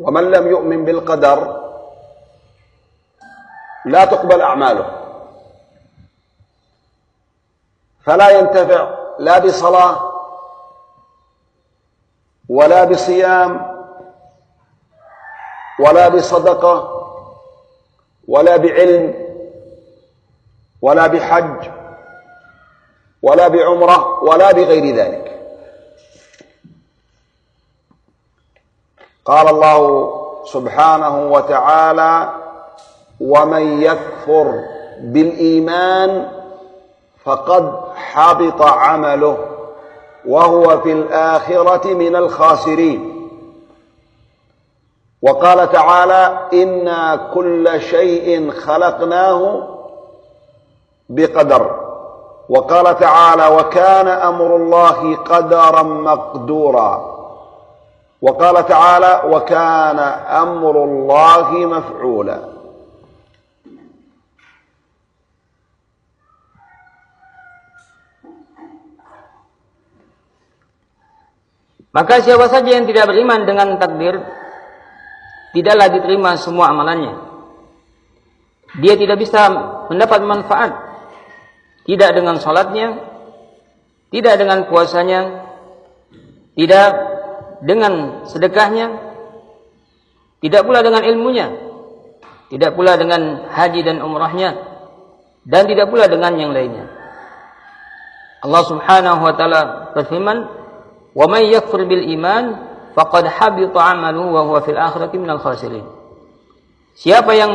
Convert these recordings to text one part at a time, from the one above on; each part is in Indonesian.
ومن لم يؤمن بالقدر لا تقبل أعماله. فلا ينتفع لا بصلاة ولا بصيام ولا بصدقة ولا بعلم ولا بحج ولا بعمرة ولا بغير ذلك. قال الله سبحانه وتعالى ومن يكفر بالإيمان فقد حبط عمله وهو في الآخرة من الخاسرين. وقال تعالى إنا كل شيء خلقناه بقدر. وقال تعالى وكان أمر الله قدرا مقدورا. وقال تعالى وكان أمر الله مفعولا Maka siapa saja yang tidak beriman dengan takdir, tidaklah diterima semua amalannya. Dia tidak bisa mendapat manfaat. Tidak dengan salatnya, tidak dengan puasanya, tidak dengan sedekahnya, tidak pula dengan ilmunya, tidak pula dengan haji dan umrahnya, dan tidak pula dengan yang lainnya. Allah Subhanahu wa taala berfirman, Wa may yakfur bil iman faqad habita 'amaluhu wa huwa fil akhirati minal khasirin. Siapa yang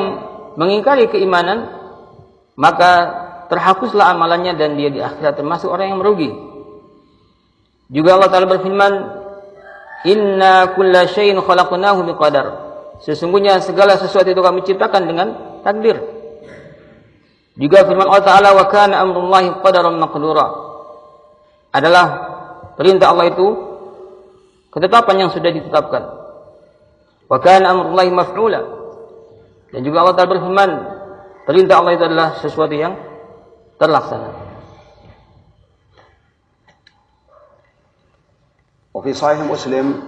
mengingkari keimanan maka terhapuslah amalannya dan dia di akhirat termasuk orang yang merugi. Juga Allah Taala berfirman, "Inna kulla syai'in khalaqnahu biqadar." Sesungguhnya segala sesuatu itu kami ciptakan dengan takdir. Juga firman Allah Taala, "Wa kana amrullahi qadaran maqdura." Adalah perintah Allah itu ketetapan yang sudah ditetapkan. Wa kana amrullahi maf'ula. Dan juga Allah Ta'ala berfirman, perintah Allah itu adalah sesuatu yang terlaksana. وفي صحيح مسلم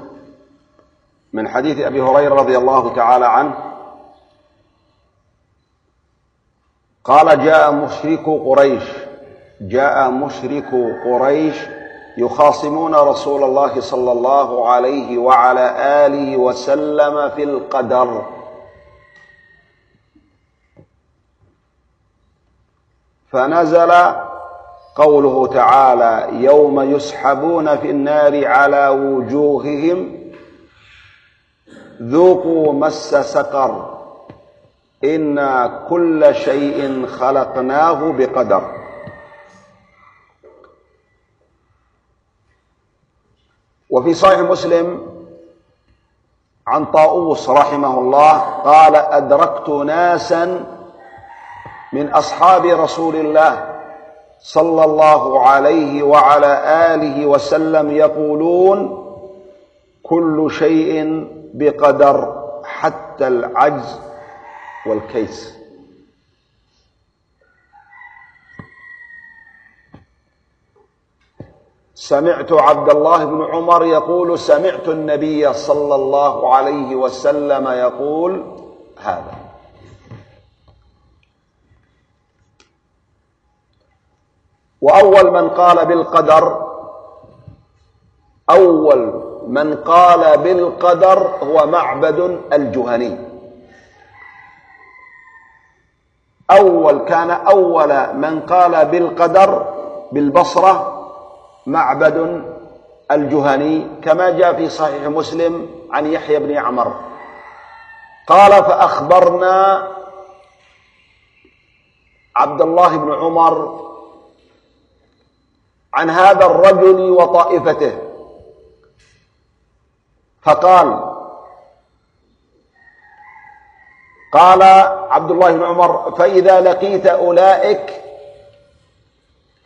من حديث أبي هريرة رضي الله تعالى عنه قال جاء مشرك قريش جاء مشرك قريش يخاصمون رسول الله صلى الله عليه وعلى آله وسلم في القدر. فنزل قوله تعالى يوم يسحبون في النار على وجوههم ذوقوا مس سقر إنا كل شيء خلقناه بقدر. وفي صحيح مسلم عن طاووس رحمه الله قال أدركت ناسا من أصحاب رسول الله صلى الله عليه وعلى آله وسلم يقولون كل شيء بقدر حتى العجز والكيس. سمعت عبد الله بن عمر يقول سمعت النبي صلى الله عليه وسلم يقول هذا. وأول من قال بالقدر أول من قال بالقدر هو معبد الجهني. أول كان أول من قال بالقدر بالبصرة معبد الجهني كما جاء في صحيح مسلم عن يحيى بن عمر. قال فأخبرنا عبد الله بن عمر عن هذا الرجل وطائفته. فقال قال عبد الله بن عمر فإذا لقيت أولئك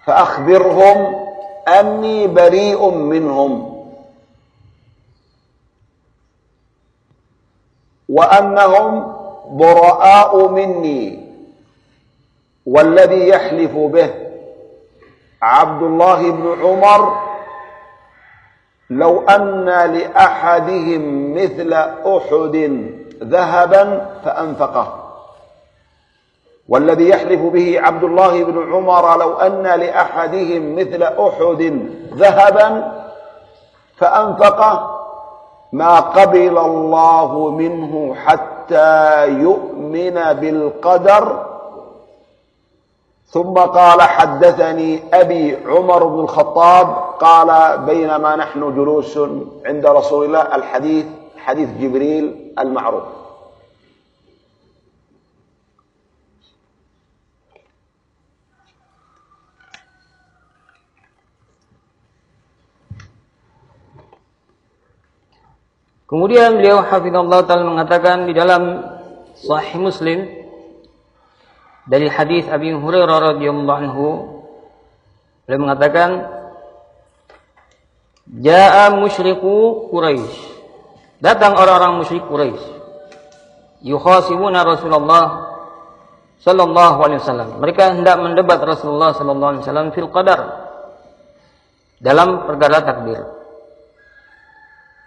فأخبرهم أني بريء منهم. وأنهم براء مني والذي يحلف به. عبد الله بن عمر لو أن لأحدهم مثل أحد ذهبا فأنفقه. والذي يحلف به عبد الله بن عمر لو أن لأحدهم مثل أحد ذهبا فأنفقه ما قبل الله منه حتى يؤمن بالقدر ثم قال حدثني أبي عمر بن الخطاب قال بينما نحن جلوس عند رسول الله الحديث حديث جبريل المعروف. Kemudian beliau hafizallahu taala mengatakan di dalam Sahih Muslim dari hadis Abi Hurairah radhiyallahu anhu beliau mengatakan Ja'a musyriku Quraisy datang orang-orang musyrik Quraisy yukhasibuna Rasulullah sallallahu alaihi wasallam. Mereka hendak mendebat Rasulullah sallallahu alaihi wasallam fil qadar dalam perkara takdir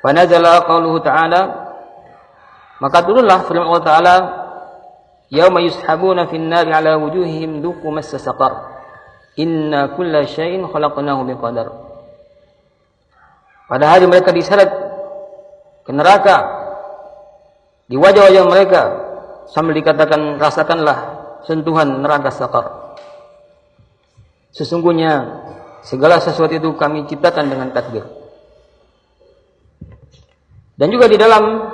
Fanazala qauluhu ta'ala maka turunlah firman Allah Ta'ala yauma yushabuna fin nari ala wujuhihim duqu massa saqar. Inna kulla syai'in khalaqnahu biqadar pada hari mereka diseret ke neraka di wajah-wajah mereka sambil dikatakan rasakanlah sentuhan neraka sakar sesungguhnya segala sesuatu itu kami ciptakan dengan takdir. Dan juga di dalam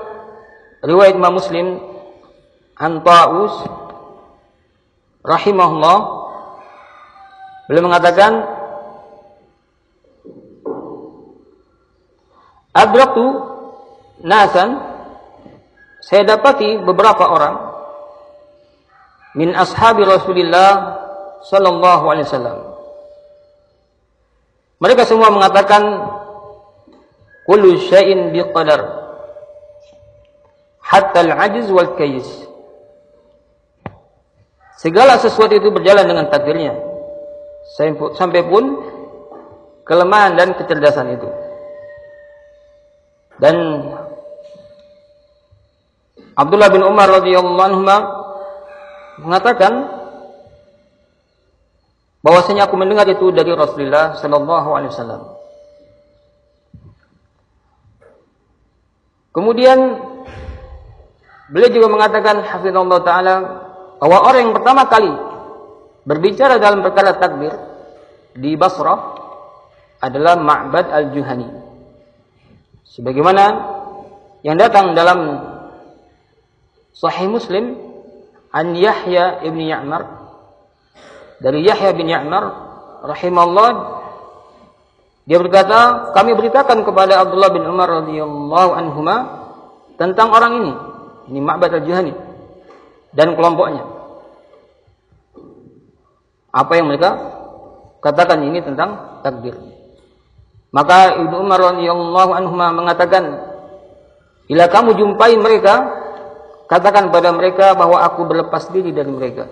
riwayat Imam Muslim An Ta'us rahimahullah beliau mengatakan Adraktu nasan saya dapati beberapa orang min ashabi Rasulullah sallallahu alaihi wasallam. Mereka semua mengatakan kullu syai'in biqadar hatta al-ajiz wal kayis segala sesuatu itu berjalan dengan takdirnya. Sampai pun kelemahan dan kecerdasan itu. Dan Abdullah bin Umar radhiyallahu anhu mengatakan bahwasanya aku mendengar itu dari Rasulullah sallallahu alaihi wasallam. Kemudian beliau juga mengatakan hafizallahu taala bahwa orang yang pertama kali berbicara dalam perkara takbir di Basrah adalah Ma'bad al-Juhani. Sebagaimana yang datang dalam Sahih Muslim an Yahya ibn Ya'mar dari Yahya bin Ya'mar rahimahullah dia berkata, kami beritakan kepada Abdullah bin Umar radhiyallahu anhuma tentang orang ini, ini Ma'bad al-Juhani dan kelompoknya. Apa yang mereka katakan ini tentang takdir. Maka Ibnu Umar radhiyallahu anhuma mengatakan, "Bila kamu jumpai mereka, katakan pada mereka bahwa aku berlepas diri dari mereka."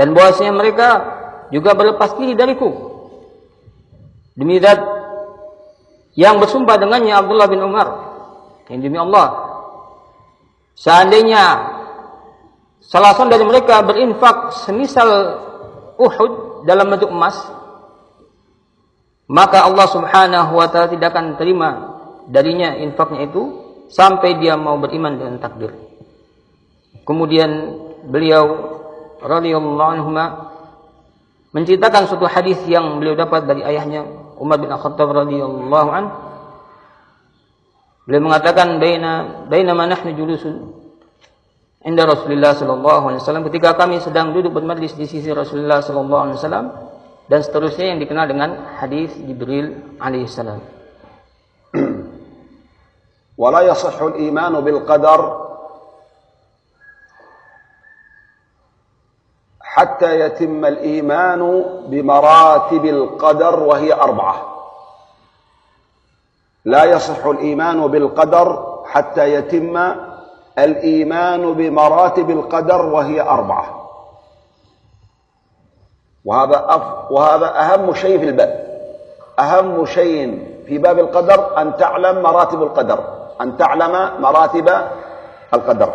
Dan bahwasanya mereka juga berlepas diri dariku. Demi zat yang bersumpah dengannya Abdullah bin Umar. Yang demi Allah. Seandainya salah seorang dari mereka berinfak semisal Uhud dalam bentuk emas, maka Allah Subhanahu wa taala tidak akan terima darinya infaknya itu sampai dia mau beriman dengan takdir. Kemudian beliau radhiyallahu anhu menceritakan suatu hadis yang beliau dapat dari ayahnya Umar bin Khattab radhiyallahu an beliau mengatakan baina baina nahnu julusun inda Rasulullah sallallahu alaihi wasallam ketika kami sedang duduk bermajlis di sisi Rasulullah sallallahu alaihi wasallam dan seterusnya yang dikenal dengan hadis Jibril alaihi salam. ولا يصح الإيمان بالقدر حتى يتم الإيمان بمراتب القدر وهي أربعة لا يصح الإيمان بالقدر حتى يتم الإيمان بمراتب القدر وهي أربعة. وهذا أف وهذا أهم شيء في الباب. أهم شيء في باب القدر أن تعلم مراتب القدر أن تعلم مراتب القدر.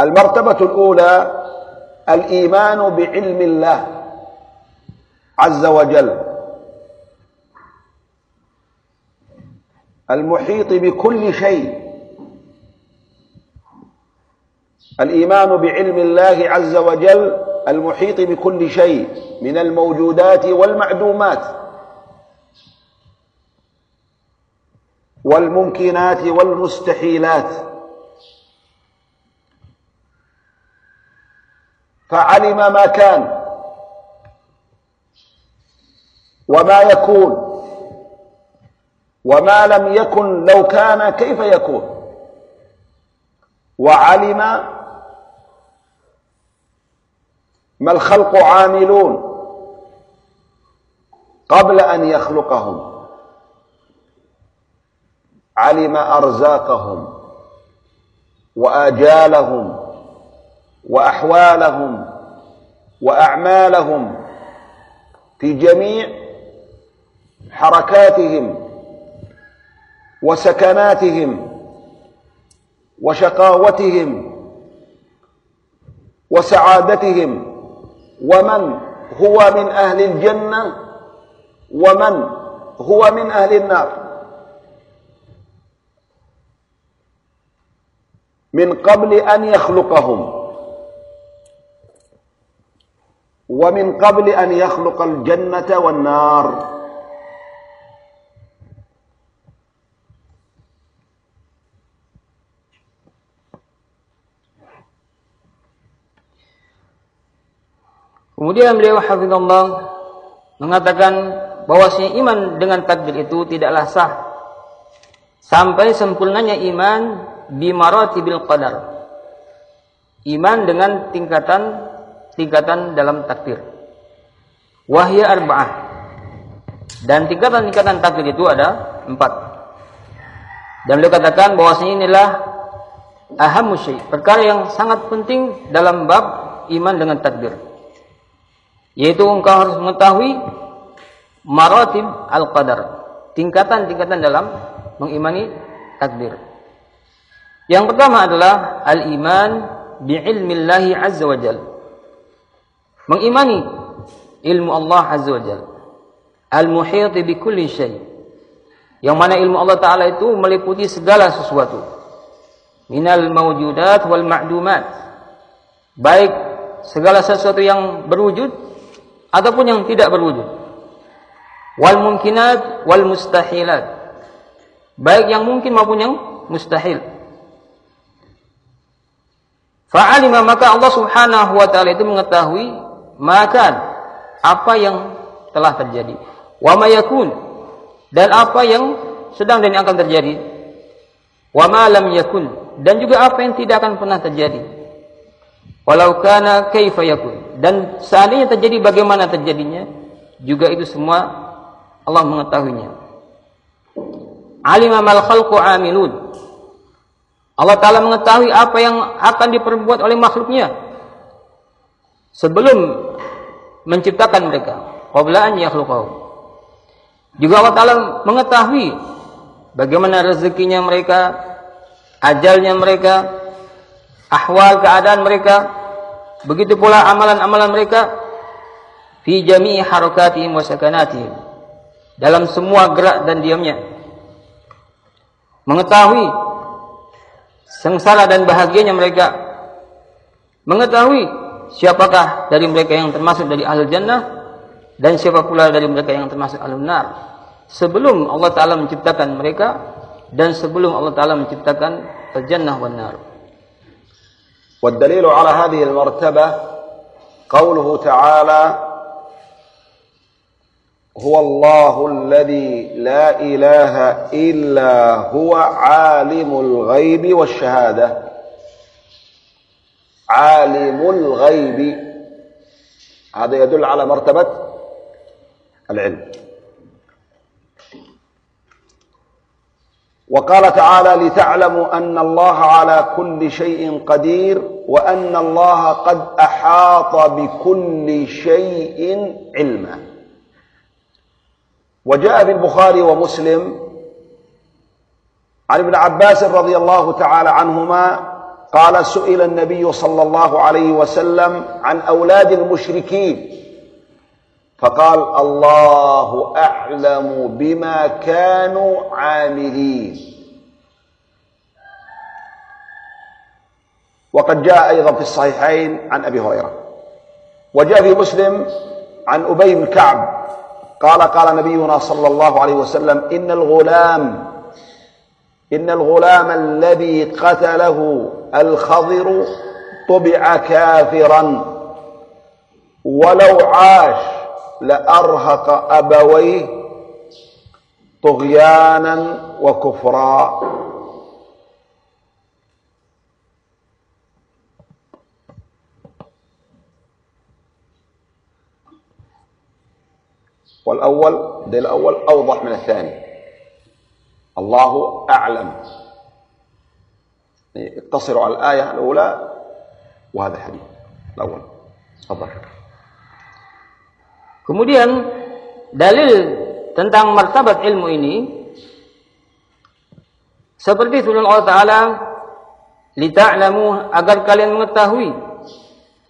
المرتبة الأولى الإيمان بعلم الله عز وجل. المحيط بكل شيء. الإيمان بعلم الله عز وجل المحيط بكل شيء من الموجودات والمعدومات. والممكنات والمستحيلات. فعلم ما كان وما يكون. وما لم يكن لو كان كيف يكون. وعلم ما الخلق عاملون قبل أن يخلقهم. علم أرزاقهم وآجالهم وأحوالهم وأعمالهم في جميع حركاتهم وسكناتهم وشقاوتهم وسعادتهم ومن هو من أهل الجنة ومن هو من أهل النار. من قبل أن يخلقهم ومن قبل أن يخلق الجنة والنار. Kemudian beliau hafizallah mengatakan bahwasanya iman dengan takdir itu tidaklah sah sampai sempurnanya iman bimaratibil qadar. Iman dengan tingkatan tingkatan dalam takdir. Wahya arba'ah. Dan tingkatan-tingkatan takdir itu ada empat. Dan beliau katakan bahwasanya inilah ahamu perkara yang sangat penting dalam bab iman dengan takdir yaitu engkau harus mengetahui maratib al-qadar. Tingkatan-tingkatan dalam mengimani takdir yang pertama adalah al-iman bi'ilmillahi azza wa mengimani ilmu Allah azza wa jal. Al-muhit bi kulli syai. Yang mana ilmu Allah taala itu meliputi segala sesuatu. Minal mawjudat wal ma'dumat. Baik segala sesuatu yang berwujud ataupun yang tidak berwujud. Wal mungkinat wal mustahilat. Baik yang mungkin maupun yang mustahil. Fa'alima maka Allah Subhanahu wa taala itu mengetahui maka apa yang telah terjadi. Wa ma yakun dan apa yang sedang dan yang akan terjadi. Wa ma lam yakun dan juga apa yang tidak akan pernah terjadi. Walau kana kaifa yakun. Dan seandainya terjadi bagaimana terjadinya, juga itu semua Allah mengetahuinya. Alima mal khalqu amilun. Allah Ta'ala mengetahui apa yang akan diperbuat oleh makhluknya sebelum menciptakan mereka. Qabla an yakhluqahu. Juga Allah Ta'ala mengetahui bagaimana rezekinya mereka, ajalnya mereka, ahwal keadaan mereka, begitu pula amalan-amalan mereka fi jami'i harakatihim wa. Dalam semua gerak dan diamnya. Mengetahui sengsara dan bahagianya mereka. Mengetahui siapakah dari mereka yang termasuk dari ahli jannah dan siapa pula dari mereka yang termasuk ahli nar. Sebelum Allah Ta'ala menciptakan mereka dan sebelum Allah Ta'ala menciptakan al-jannah wa nar. والدليل على هذه المرتبة قوله تعالى هو الله الذي لا إله إلا هو عالم الغيب والشهادة. عالم الغيب. هذا يدل على مرتبة العلم. وقال تعالى لتعلموا أن الله على كل شيء قدير وأن الله قد أحاط بكل شيء علما. وجاء في البخاري ومسلم عن ابن عباس رضي الله تعالى عنهما قال سئل النبي صلى الله عليه وسلم عن أولاد المشركين فقال الله أعلم بما كانوا عاملين. وقد جاء أيضا في الصحيحين عن أبي هريرة. وجاء في مسلم عن أبي بن كعب. قال قال نبينا صلى الله عليه وسلم إن الغلام إن الغلام الذي قتله الخضر طبع كافرا. ولو عاش لأرهق أبويه طغيانا وكفرا. والأول ده الأول أوضح من الثاني. الله أعلم. اقتصروا على الآية الأولى وهذا الحديث الأول. تفضل. Kemudian dalil tentang martabat ilmu ini seperti firman Allah Taala, "Lita'lamu agar kalian mengetahui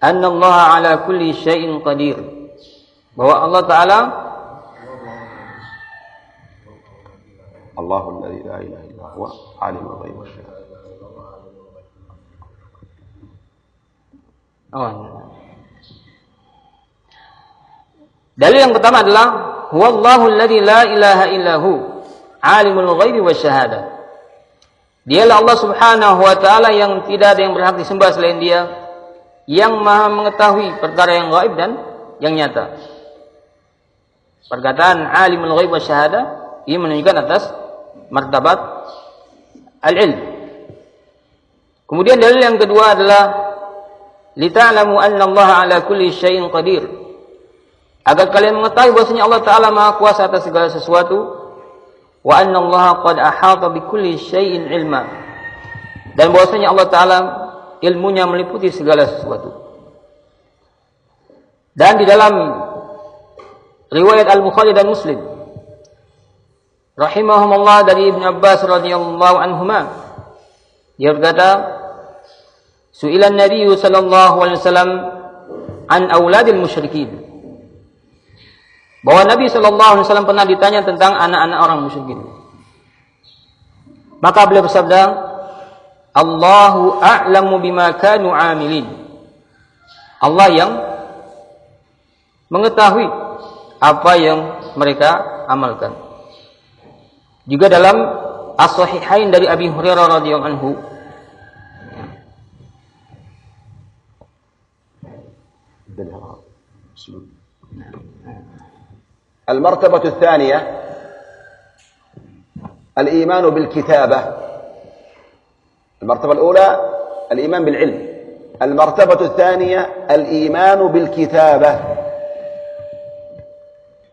anna Allah ala kulli syai'in qadir." Bahwa Allah Taala Allahul ladzi la ilaha illa huwa alimul ghaib wasyahadah. Oh, Dalil yang pertama adalah Wallahu alladhi la ilaha illahu alimul ghaibi wasyahada. Dialah Allah Subhanahu wa taala yang tidak ada yang berhak disembah selain Dia, yang Maha mengetahui perkara yang gaib dan yang nyata. Perkataan alimul ghaib wasyahada ini menunjukkan atas martabat al-ilm. Kemudian dalil yang kedua adalah lita'lamu anna Allah ala kulli syai'in qadir. Agar kalian mengetahui bahwasanya Allah taala Maha kuasa atas segala sesuatu wa anna Allah qad ahata bi kulli syai'in ilma. Dan bahwasanya Allah taala ilmunya meliputi segala sesuatu. Dan di dalam riwayat Al-Bukhari dan Muslim rahimahumullah dari Ibn Abbas radhiyallahu anhuma dia berkata Su'ilan Nabi sallallahu alaihi wasallam an auladil musyrikin bahwa Nabi sallallahu alaihi wasallam pernah ditanya tentang anak-anak orang musyrikin. Maka beliau bersabda Allahu a'lamu bima kanu amilin. Allah yang mengetahui apa yang mereka amalkan. Juga dalam As-Sahihain dari Abi Hurairah radhiyallahu anhu المرتبة الثانية الإيمان بالكتابة. المرتبة الأولى الإيمان بالعلم. المرتبة الثانية الإيمان بالكتابة.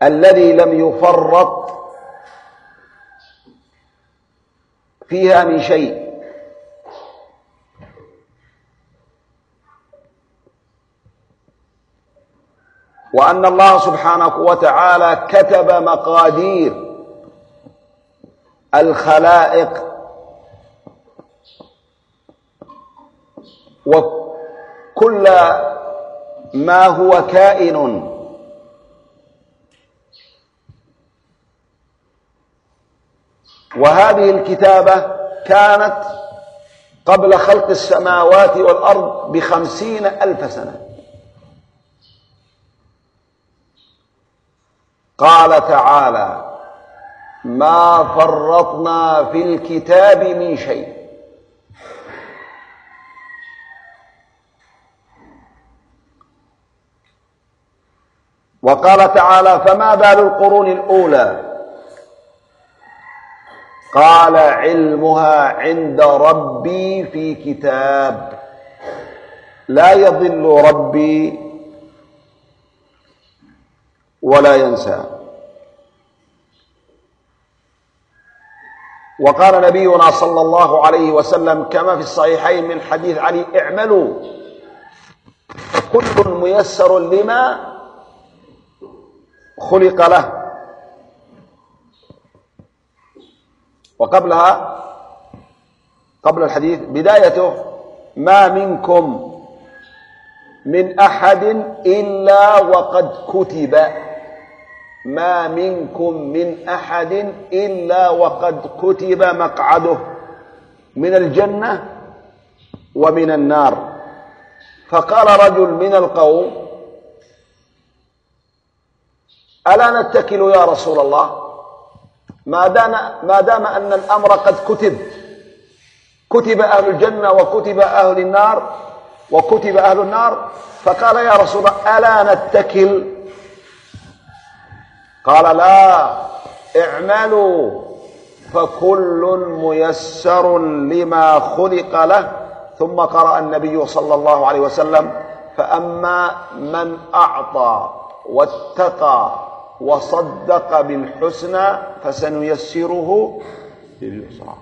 الذي لم يفرط فيها من شيء. وأن الله سبحانه وتعالى كتب مقادير الخلائق وكل ما هو كائن وهذه الكتابة كانت قبل خلق السماوات والأرض بخمسين ألف سنة. قال تعالى ما فرطنا في الكتاب من شيء. وقال تعالى فما بال القرون الأولى؟ قال علمها عند ربي في كتاب. لا يضل ربي ولا ينسى. وقال نبينا صلى الله عليه وسلم كما في الصحيحين من حديث علي اعملوا. كل ميسر لما خلق له. وقبلها قبل الحديث بدايته ما منكم من أحد إلا وقد كتب. ما منكم من أحد إلا وقد كتب مقعده من الجنة ومن النار. فقال رجل من القوم ألا نتكل يا رسول الله؟ ما دام, ما دام أن الأمر قد كتب كتب أهل الجنة وكتب أهل النار وكتب أهل النار فقال يا رسول الله ألا نتكل؟ قال لا اعملوا فكل ميسر لما خلق له. ثم قرأ النبي صلى الله عليه وسلم فأما من أعطى واتقى وصدق بالحسنى فسنيسره لليسرى.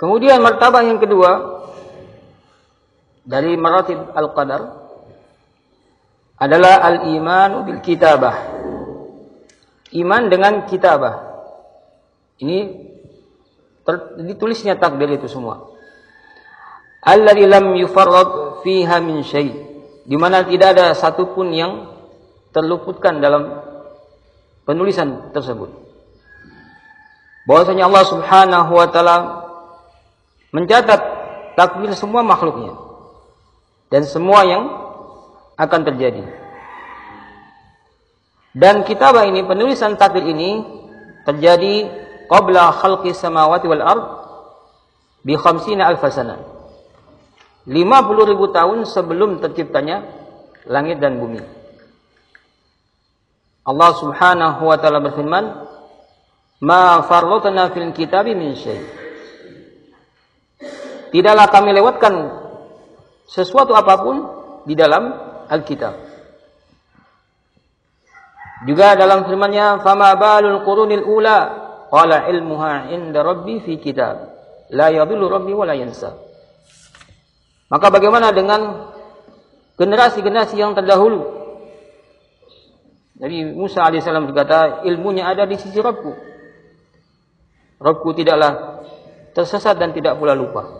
Kemudian martabat yang kedua dari maratib al-qadar adalah al-iman bil kitabah. Iman dengan kitabah. Ini ditulisnya takdir itu semua. Alladzi lam yufarrad fiha min syai. Di mana tidak ada satupun yang terluputkan dalam penulisan tersebut. Bahwasanya Allah Subhanahu wa taala mencatat takdir semua makhluknya dan semua yang akan terjadi. Dan kitabah ini penulisan takdir ini terjadi qabla khalqi samawati wal ard bi khamsina alf sana. 50 ribu tahun sebelum terciptanya langit dan bumi. Allah Subhanahu wa taala berfirman, "Ma farratna fil kitabi min syai'." Tidaklah kami lewatkan sesuatu apa pun di dalam Alkitab. Juga dalam firman-Nya, "Fama balul qurunil ula qala ilmuha inda rabbi fi kitab la yadhillu rabbi wa la yansa." Maka bagaimana dengan generasi-generasi yang terdahulu? Jadi Musa alaihissalam berkata, ilmunya ada di sisi Rabbku. Rabbku tidaklah tersesat dan tidak pula lupa.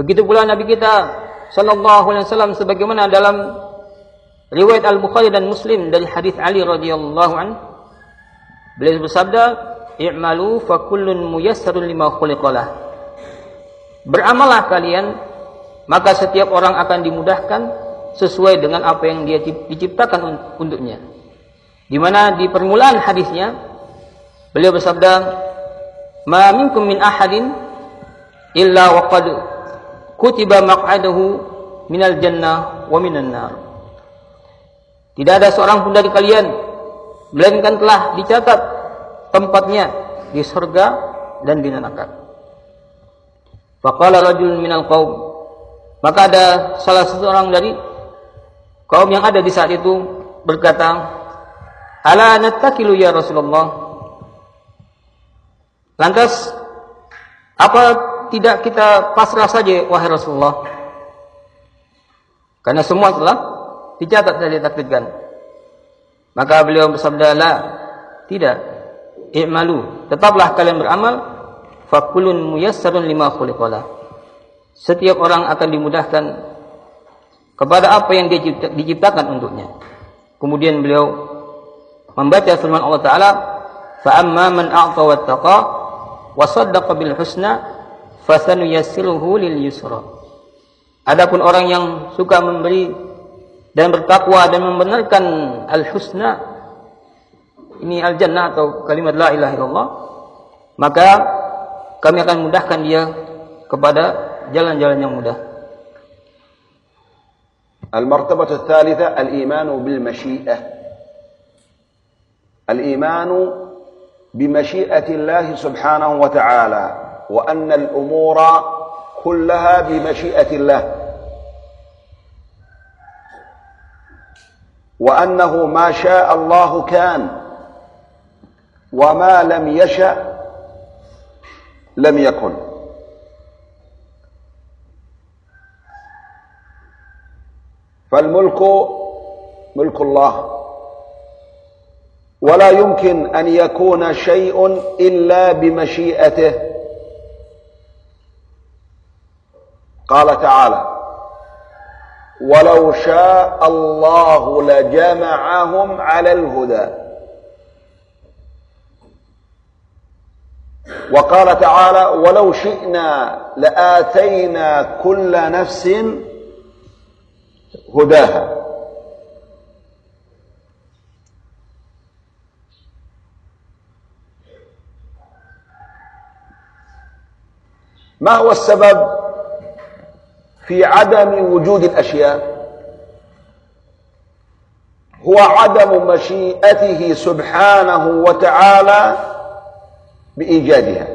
Begitu pula Nabi kita sallallahu alaihi wasallam sebagaimana dalam riwayat Al-Bukhari dan Muslim dari hadis Ali radhiyallahu an beliau bersabda i'malu fa kullun muyassarun lima khuliqalah Beramallah kalian maka setiap orang akan dimudahkan sesuai dengan apa yang dia diciptakan untuknya. Di mana di permulaan hadisnya beliau bersabda, "Ma minkum min ahadin illa waqad kutiba maq'adahu minal jannah wa minan nar. Tidak ada seorang pun dari kalian melainkan telah dicatat tempatnya di surga dan di neraka. Faqala rajul minal qaum maka ada salah satu orang dari kaum yang ada di saat itu berkata, "Ala nattakilu ya Rasulullah?" Lantas apa tidak kita pasrah saja wahai Rasulullah? Karena semua telah dicatat dan ditakdirkan. Maka beliau bersabda, "La, tidak. I'malu. Tetaplah kalian beramal, fakulun muyassarun lima khuliqala." Setiap orang akan dimudahkan kepada apa yang dia diciptakan untuknya. Kemudian beliau membaca firman Allah Taala, "Fa amma man a'ta wattaqa wa saddaqa bil husna fasanuyassiruhu lil yusra. Adapun orang yang suka memberi dan bertakwa dan membenarkan al-husna ini al-jannah atau kalimat la ilaha illallah maka kami akan mudahkan dia kepada jalan-jalan yang mudah. المرتبة الثالثة الإيمان بالمشيئة الإيمان بمشيئة الله سبحانه وتعالى وأن الأمور كلها بمشيئة الله. وأنه ما شاء الله كان وما لم يشأ لم يكن. فالملك ملك الله. ولا يمكن أن يكون شيء إلا بمشيئته. قال تعالى ولو شاء الله لجمعهم على الهدى. وقال تعالى ولو شئنا لآتينا كل نفس هداها. ما هو السبب؟ في عدم وجود الأشياء. هو عدم مشيئته سبحانه وتعالى بإيجادها.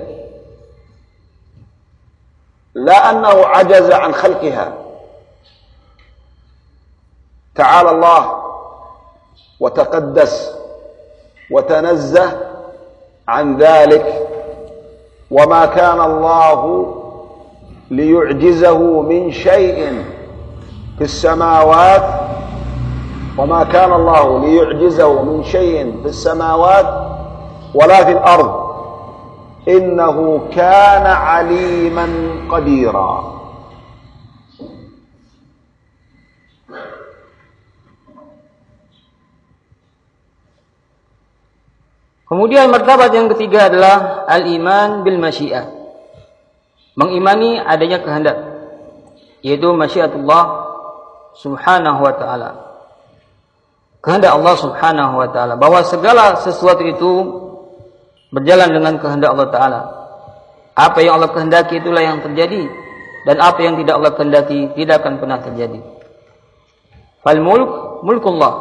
لا أنه عجز عن خلقها. تعالى الله وتقدس وتنزه عن ذلك. وما كان الله ليعجزه من شيء في السماوات وما كان الله ليعجزه من شيء في السماوات ولا في الأرض إنه كان عليما قديرا Kemudian martabat yang ketiga adalah al-iman bil masyiah. Mengimani adanya kehendak yaitu masyiatullah subhanahu wa taala. Kehendak Allah subhanahu wa taala bahwa segala sesuatu itu berjalan dengan kehendak Allah taala. Apa yang Allah kehendaki itulah yang terjadi dan apa yang tidak Allah kehendaki tidak akan pernah terjadi. Fal mulk mulkullah.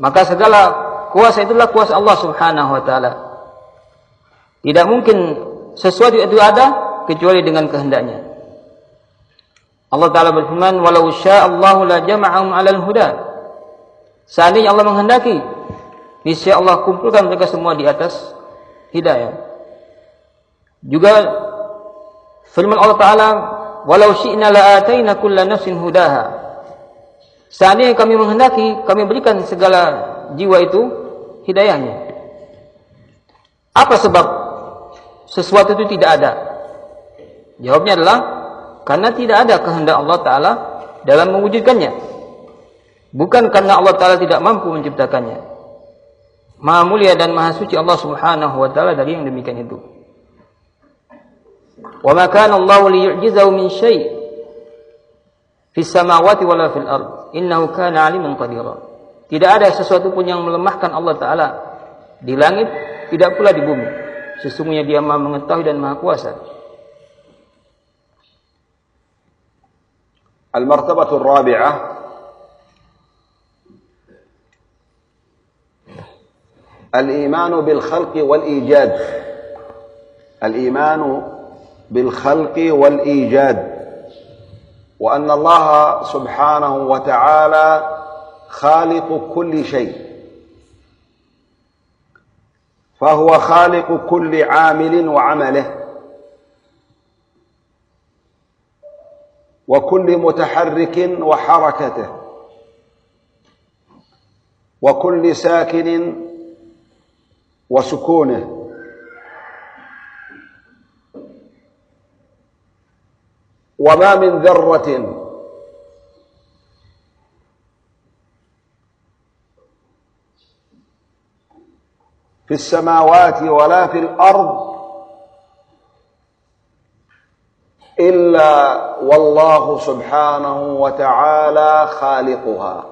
Maka segala kuasa itulah kuasa Allah Subhanahu wa taala. Tidak mungkin sesuatu itu ada kecuali dengan kehendaknya. Allah taala berfirman, "Walau sya'allahu la jama'ahum 'alal huda." Seandainya Allah menghendaki, niscaya Allah kumpulkan mereka semua di atas hidayah. Juga firman Allah taala, "Walau syi'na la'ataina kulla nafsin hudaha." Seandainya kami menghendaki, kami berikan segala jiwa itu hidayahnya. Apa sebab sesuatu itu tidak ada? Jawabnya adalah karena tidak ada kehendak Allah Ta'ala dalam mewujudkannya. Bukan karena Allah Ta'ala tidak mampu menciptakannya. Maha mulia dan maha suci Allah Subhanahu wa taala dari yang demikian itu. Wa ma kana Allah liyu'jizahu min syai' fis samawati wala fil ard. Innahu kana 'aliman qadira. Tidak ada sesuatu pun yang melemahkan Allah Ta'ala di langit, tidak pula di bumi. Sesungguhnya dia maha mengetahui dan maha kuasa. المرتبة الرابعة. الإيمان بالخلق والإيجاد. الإيمان بالخلق والإيجاد. وأن الله سبحانه وتعالى خالق كل شيء. فهو خالق كل عامل وعمله. وكل متحرك وحركته. وكل ساكن وسكونه. وما من ذرة. في السماوات ولا في الأرض إلا والله سبحانه وتعالى خالقها.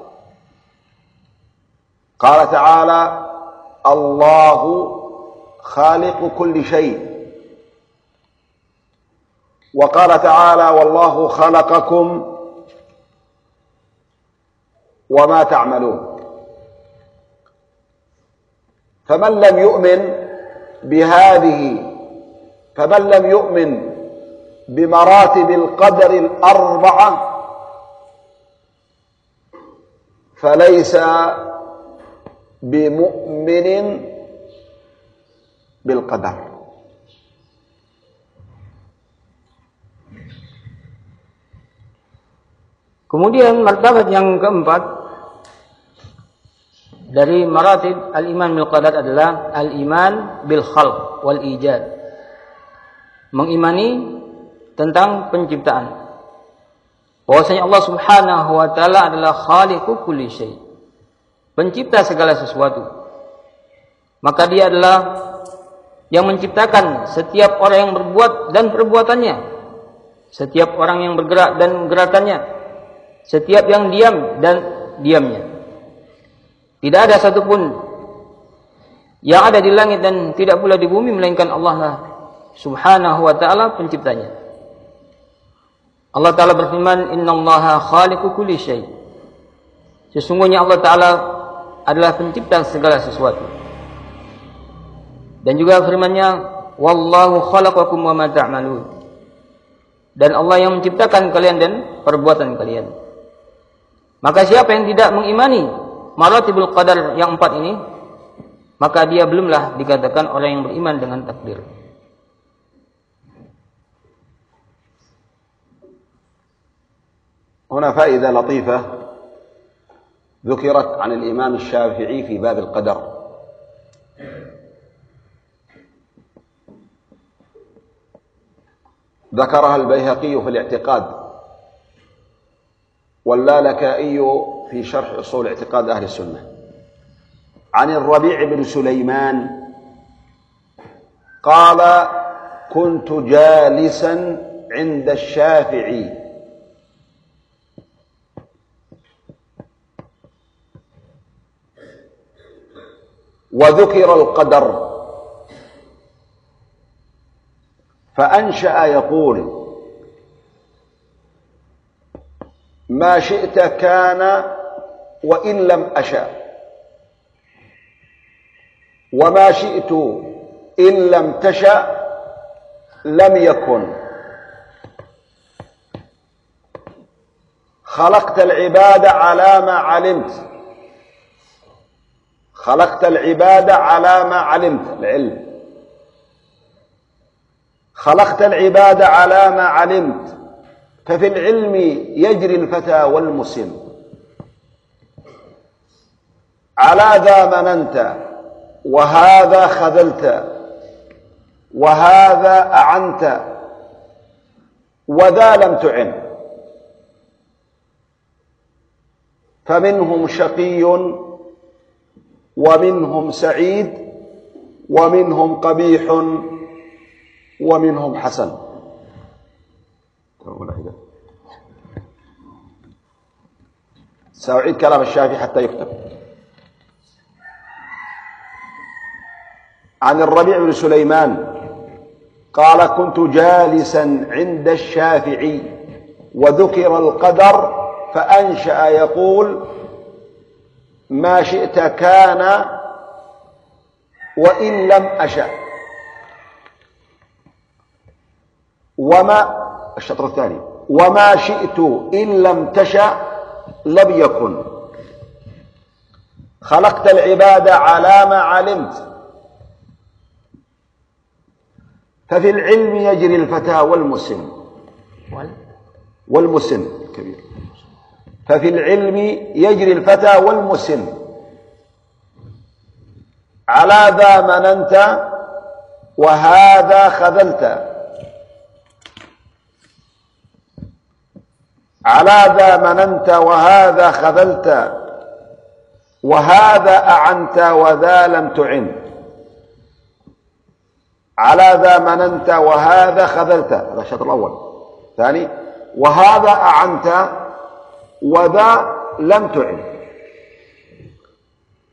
قال تعالى الله خالق كل شيء. وقال تعالى والله خلقكم وما تعملون. فمن لم يؤمن بهذه فمن لم يؤمن بمراتب القدر الاربعه فليس بمؤمن بالقدر Kemudian martabat yang keempat dari maratib al-iman bil qadar adalah al-iman bil khalq wal ijad. Mengimani tentang penciptaan. Bahwasanya Allah Subhanahu wa taala adalah khaliqu kulli syai. Pencipta segala sesuatu. Maka dia adalah yang menciptakan setiap orang yang berbuat dan perbuatannya. Setiap orang yang bergerak dan gerakannya setiap yang diam dan diamnya. Tidak ada satupun yang ada di langit dan tidak pula di bumi melainkan Allah lah subhanahu wa ta'ala penciptanya. Allah Ta'ala berfirman, Inna allaha khaliqu kulli syai. Sesungguhnya Allah Ta'ala adalah pencipta segala sesuatu. Dan juga firmannya, Wallahu khalaqakum wa ma ta'malun. Dan Allah yang menciptakan kalian dan perbuatan kalian. Maka siapa yang tidak mengimani maratibul qadar yang empat ini, maka dia belumlah dikatakan orang yang beriman dengan takdir. هنا فائدة لطيفة ذكرت عن الإمام الشافعي في باب القدر. ذكرها البيهقي في الاعتقاد. واللالكائي في شرح أصول اعتقاد أهل السنة. عن الربيع بن سليمان قال كنت جالسا عند الشافعي وذكر القدر. فأنشأ يقول ما شئت كان وإن لم أشاء وما شئت إن لم تشأ لم يكن. خلقت العباد على ما علمت. خلقت العباد على ما علمت. العلم. خلقت العباد على ما علمت. ففي العلم يجري الفتى والمسن. على ذا مننت وهذا خذلت وهذا أعنت وذا لم تعن. فمنهم شقي ومنهم سعيد ومنهم قبيح ومنهم حسن. سأعيد كلام الشافعي حتى يكتب. عن الربيع بن سليمان قال كنت جالسا عند الشافعي وذكر القدر فأنشأ يقول ما شئت كان وإن لم أشأ. وما الشطر الثاني. وما شئت إن لم تشأ لم يكن. خلقت العباد على ما علمت. ففي العلم يجري الفتى والمسن. والمسن كبير. ففي العلم يجري الفتى والمسن. على ذا مننت وهذا خذلت. على ذا مننت وهذا خذلت. وهذا أعنت وذا لم تعن. على ذا مننت وهذا خذلت. هذا الشطر الأول. ثاني وهذا أعنت وذا لم تعن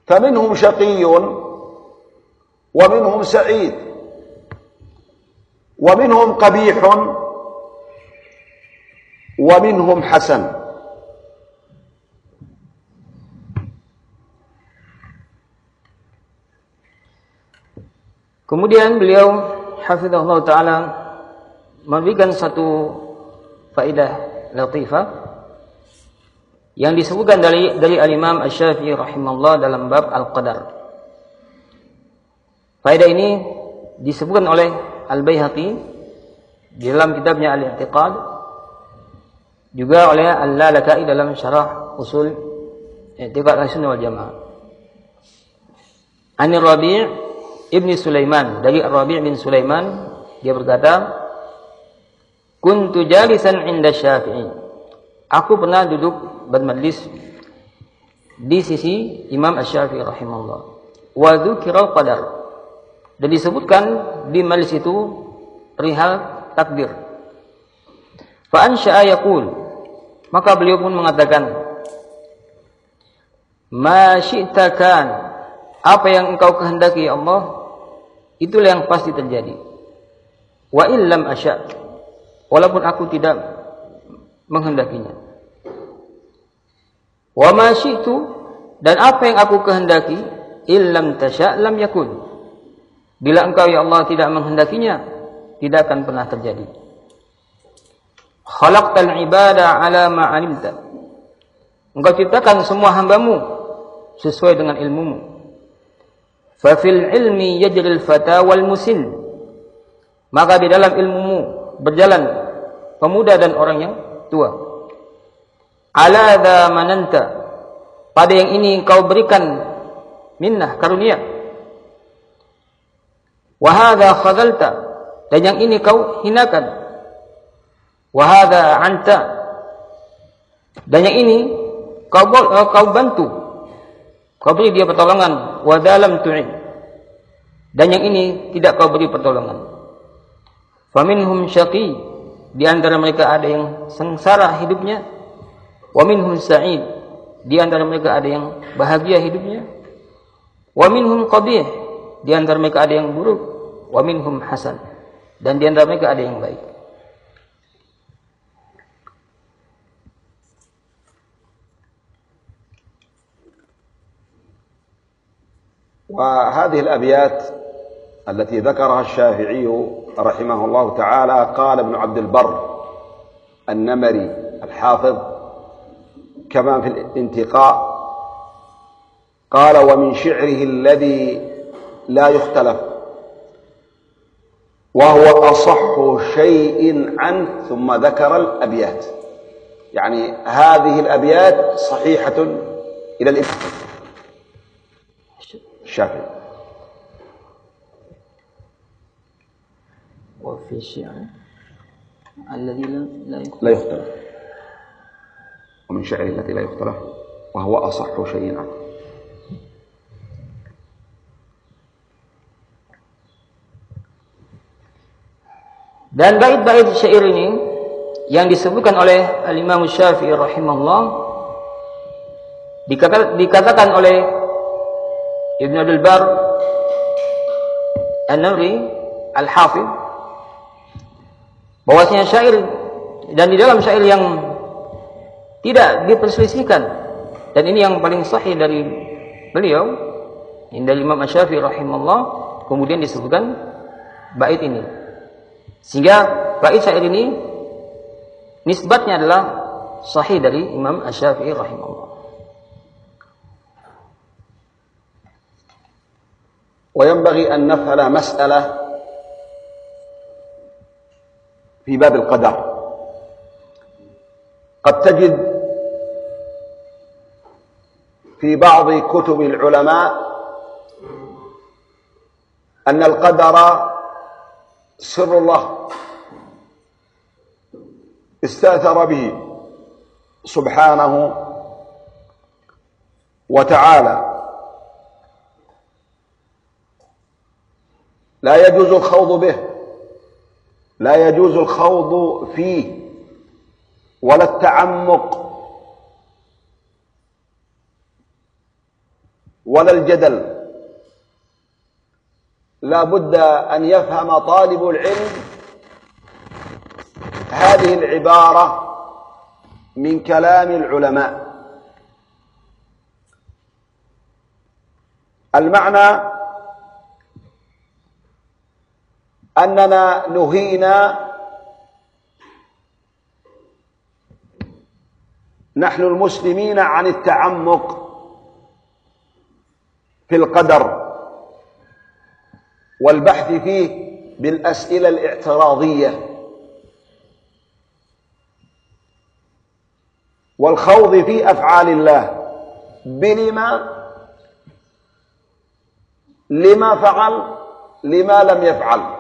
فمنهم شقي ومنهم سعيد ومنهم قبيح ومنهم حسن Kemudian beliau hafizahullah taala memberikan satu faidah latifah yang disebutkan dari dari al-Imam Asy-Syafi'i rahimahullah dalam bab al-qadar. Faedah ini disebutkan oleh Al-Baihaqi di dalam kitabnya Al-I'tiqad juga oleh Al-Lalakai dalam syarah usul I'tiqad Ahlussunnah wal Jamaah. Anir Rabi' Ibni Sulaiman dari Rabi' bin Sulaiman dia berkata Kuntu jalisan inda Syafi'i. Aku pernah duduk bermajlis di sisi Imam Asy-Syafi'i rahimahullah. Wa qadar. Dan disebutkan di majlis itu perihal takdir. Fa ansha'a yaqul. Maka beliau pun mengatakan, "Ma syi'ta kan." Apa yang engkau kehendaki ya Allah, itulah yang pasti terjadi. Wa illam asya' walaupun aku tidak menghendakinya. Wa ma syi'tu dan apa yang aku kehendaki illam tasya' lam yakun. Bila engkau ya Allah tidak menghendakinya, tidak akan pernah terjadi. Khalaqtal ibada ala ma alimta. Engkau ciptakan semua hambamu sesuai dengan ilmumu. Fa fil ilmi yajril fata wal musil. Maka di dalam ilmumu berjalan pemuda dan orang yang tua. Ala dha mananta. Pada yang ini engkau berikan minnah karunia. Wa hadha khadalta dan yang ini kau hinakan. Wahada anta. Dan yang ini kau uh, kau bantu. Kau beri dia pertolongan. Wadalam tu'in. Dan yang ini tidak kau beri pertolongan. Faminhum syaqi. Di antara mereka ada yang sengsara hidupnya. Waminhum sa'id. Di antara mereka ada yang bahagia hidupnya. Waminhum qabih. Di antara mereka ada yang buruk. Waminhum hasan dan di antara mereka ada yang baik. وهذه الأبيات التي ذكرها الشافعي رحمه الله تعالى قال ابن عبد البر النمري الحافظ كما في الانتقاء قال ومن شعره الذي لا يختلف وهو أصح شيء عنه ثم ذكر الأبيات. يعني هذه الأبيات صحيحة إلى الإمام الشافعي وفي الشعر الذي لا يختلف لا يختلف ومن شعره الذي لا يختلف وهو أصح شيء عنه Dan bait-bait syair ini yang disebutkan oleh Al-Imam Syafi'i rahimahullah dikatakan oleh Ibn Abdul Bar An-Nuri Al-Hafidh bahwasanya syair dan di dalam syair yang tidak diperselisihkan dan ini yang paling sahih dari beliau dari Imam Syafi'i rahimahullah kemudian disebutkan bait ini sehingga bait syair ini nisbatnya adalah sahih dari Imam Asy-Syafi'i rahimahullah. وينبغي أن نفعل مسألة في باب القدر. قد تجد في بعض كتب العلماء أن القدر سر الله. استأثر به سبحانه وتعالى. لا يجوز الخوض به. لا يجوز الخوض فيه ولا التعمق ولا الجدل. لا بد أن يفهم طالب العلم هذه العبارة من كلام العلماء. المعنى أننا نهينا نحن المسلمين عن التعمق في القدر والبحث فيه بالأسئلة الاعتراضية والخوض في أفعال الله. بلما لما فعل؟ لما لم يفعل.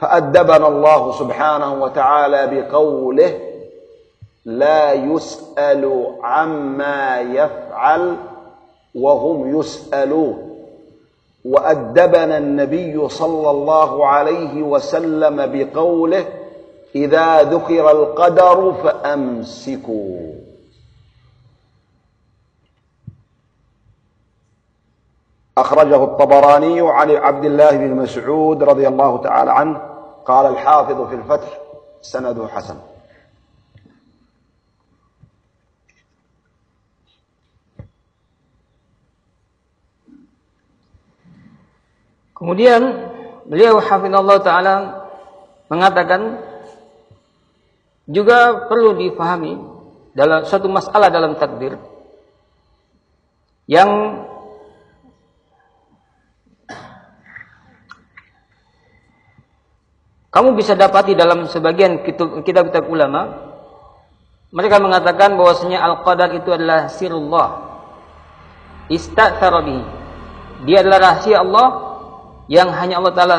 فأدبنا الله سبحانه وتعالى بقوله لا يسأل عما يفعل وهم يسألون. وأدبنا النبي صلى الله عليه وسلم بقوله إذا ذكر القدر فأمسكوا. أخرجه الطبراني عن عبد الله بن مسعود رضي الله تعالى عنه قال الحافظ في الفتح سنده حسن Kemudian beliau hafizallahu taala mengatakan juga perlu difahami dalam satu masalah dalam takdir yang kamu bisa dapati dalam sebagian kitab-kitab ulama mereka mengatakan bahwasanya al-qadar itu adalah sirullah ista'thara dia adalah rahasia Allah yang hanya Allah Ta'ala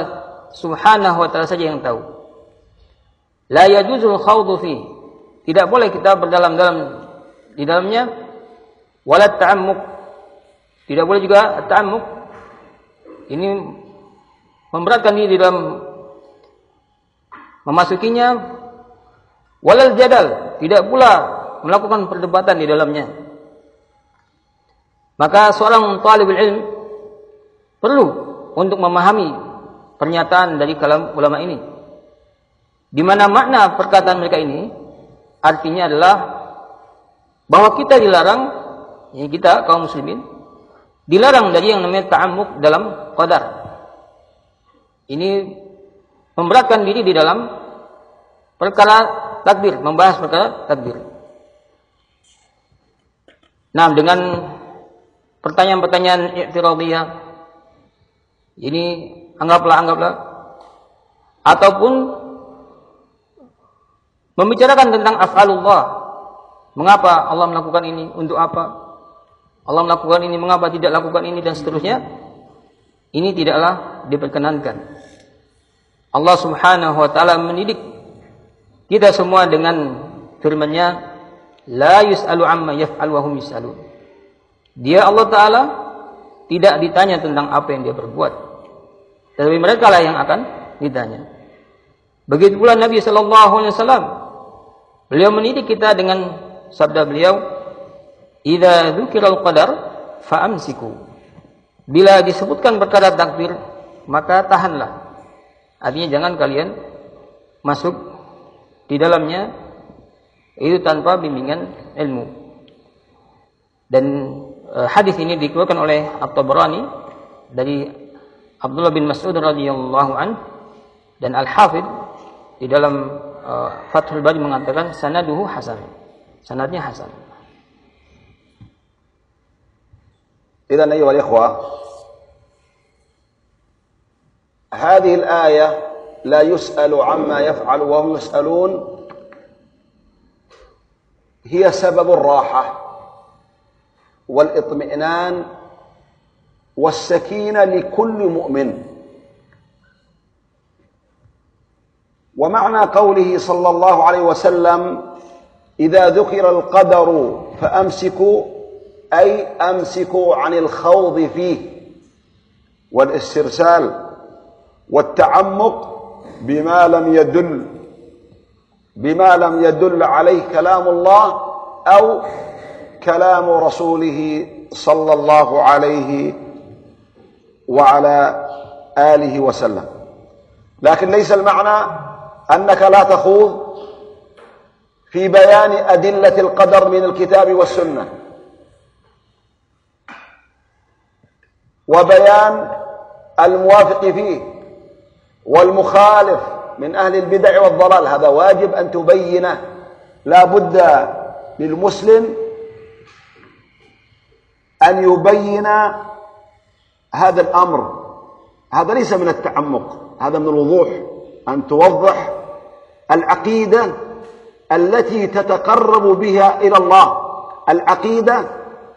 subhanahu wa ta'ala saja yang tahu. La yajuzul khawdu fi. Tidak boleh kita berdalam-dalam di dalamnya. Wala ta'ammuk. Tidak boleh juga ta'ammuk. Ini memberatkan diri dalam memasukinya. Walal jadal. Tidak pula melakukan perdebatan di dalamnya. Maka seorang talibul ilm perlu untuk memahami pernyataan dari kalam ulama ini. Di mana makna perkataan mereka ini artinya adalah bahwa kita dilarang, ya kita kaum muslimin dilarang dari yang namanya ta'ammuk dalam qadar. Ini memberatkan diri di dalam perkara takdir, membahas perkara takdir. Nah, dengan pertanyaan-pertanyaan i'tiradiyah ini anggaplah anggaplah ataupun membicarakan tentang af'alullah. Mengapa Allah melakukan ini? Untuk apa? Allah melakukan ini, mengapa tidak lakukan ini dan seterusnya? Ini tidaklah diperkenankan. Allah Subhanahu wa taala mendidik kita semua dengan firman-Nya, "La yus'alu amma yaf'al wa hum yus'alun." Dia Allah taala tidak ditanya tentang apa yang dia perbuat. Tetapi mereka lah yang akan ditanya. Begitu pula Nabi Shallallahu Alaihi Wasallam. Beliau mendidik kita dengan sabda beliau, "Ida al qadar faamsiku." Bila disebutkan perkara takdir, maka tahanlah. Artinya jangan kalian masuk di dalamnya itu tanpa bimbingan ilmu. Dan e, hadis ini dikeluarkan oleh At-Tabrani dari Abdullah bin Mas'ud radhiyallahu an dan Al-Hafidh di dalam e, Fathul Bari mengatakan sanaduhu hasan. Sanadnya hasan. Idan ayyuhal ikhwah هذه الآية لا يسأل عما يفعل وهم يسألون. هي سبب الراحة والإطمئنان والسكينة لكل مؤمن. ومعنى قوله صلى الله عليه وسلم إذا ذكر القدر فأمسكوا أي أمسكوا عن الخوض فيه والإسترسال. والتعمق بما لم يدل بما لم يدل عليه كلام الله أو كلام رسوله صلى الله عليه وعلى آله وسلم. لكن ليس المعنى أنك لا تخوض في بيان أدلة القدر من الكتاب والسنة. وبيان الموافق فيه. والمخالف من أهل البدع والضلال. هذا واجب أن تبينه. لا بد للمسلم أن يبين هذا الأمر. هذا ليس من التعمق هذا من الوضوح. أن توضح العقيدة التي تتقرب بها إلى الله. العقيدة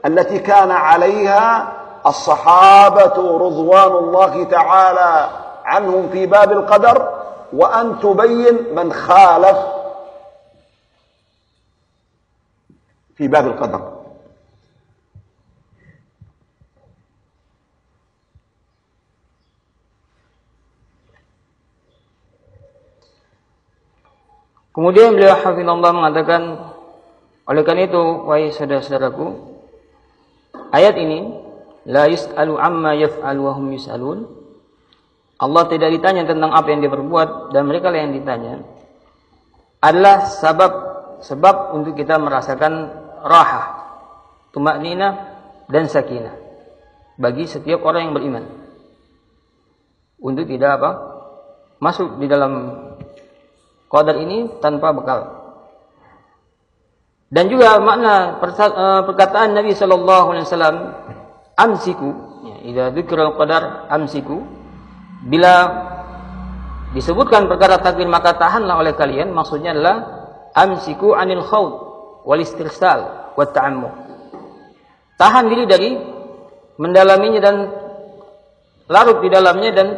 التي كان عليها الصحابة رضوان الله تعالى. عنهم في باب القدر وأن تبين من خالف في باب القدر Kemudian beliau hafizallah mengatakan oleh karena itu wahai saudara-saudaraku ayat ini la yus'alu amma yaf'al wa hum yus'alun Allah tidak ditanya tentang apa yang dia perbuat dan mereka yang ditanya adalah sebab sebab untuk kita merasakan rahah, tumaknina dan sakinah bagi setiap orang yang beriman. Untuk tidak apa? Masuk di dalam qadar ini tanpa bekal. Dan juga makna eh, perkataan Nabi sallallahu alaihi wasallam amsiku ya idza dzikra qadar amsiku bila disebutkan perkara takdir maka tahanlah oleh kalian maksudnya adalah amsiku anil khawd wal istirsal wa ta'ammuq tahan diri dari mendalaminya dan larut di dalamnya dan